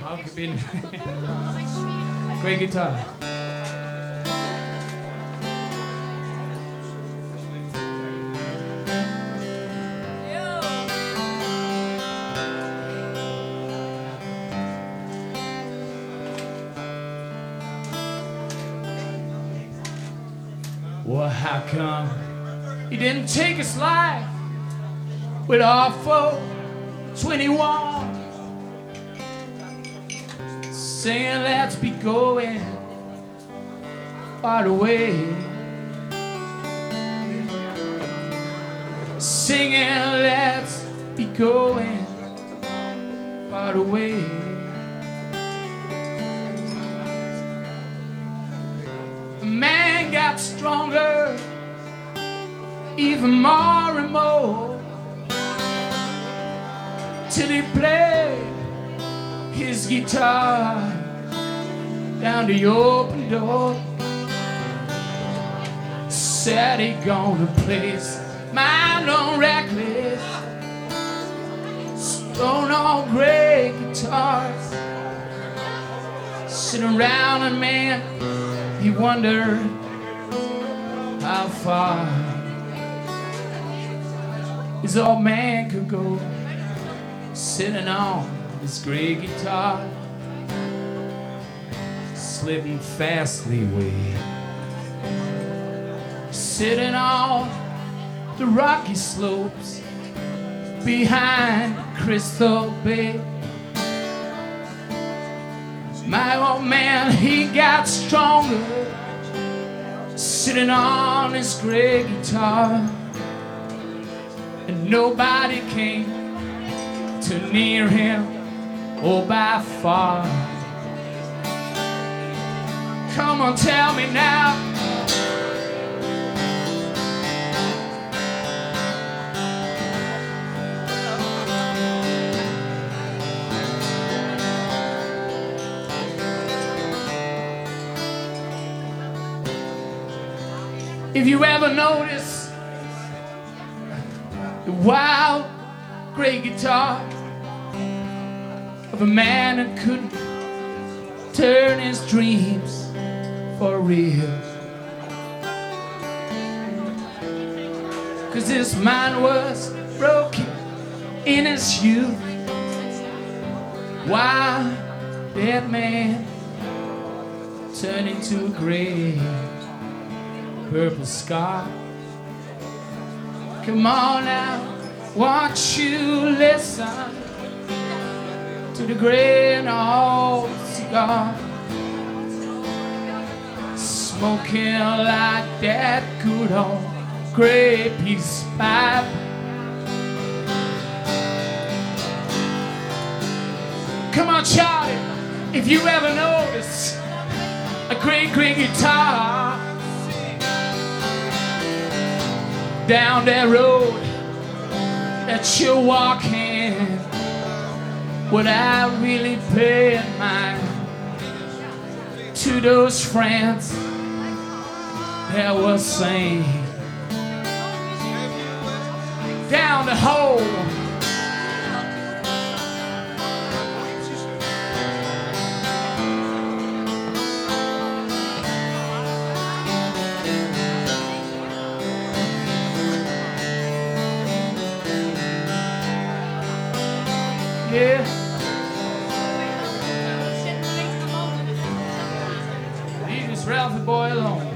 How you been? Great guitar. Well, how come he didn't take his life with our awful 21? Saying, let's be going far away. Singing, let's be going far away. The man got stronger, even more and more, till he played his guitar down the open door. Said he gonna play his mind on reckless, stone on gray guitars. Sitting around and man, he wondered how far his old man could go, sitting on his gray guitar, slipping fastly away, sitting on the rocky slopes behind Crystal Bay. My old man, he got stronger, sitting on his gray guitar, and nobody came to near him, oh, by far. Come on, tell me now. If you ever notice wild great guitar of a man that couldn't turn his dreams for real. Cause his mind was broken in his youth. Why that man turned into a gray purple scar. Come on now, won't you listen to the grand old cigar? Smoking like that good old gray piece pipe. Come on, Charlie, if you ever notice a great, great guitar down that road that you're walking, I really pay mine to those friends that were saying down the hole? Yeah. Leave this Ralphie boy alone.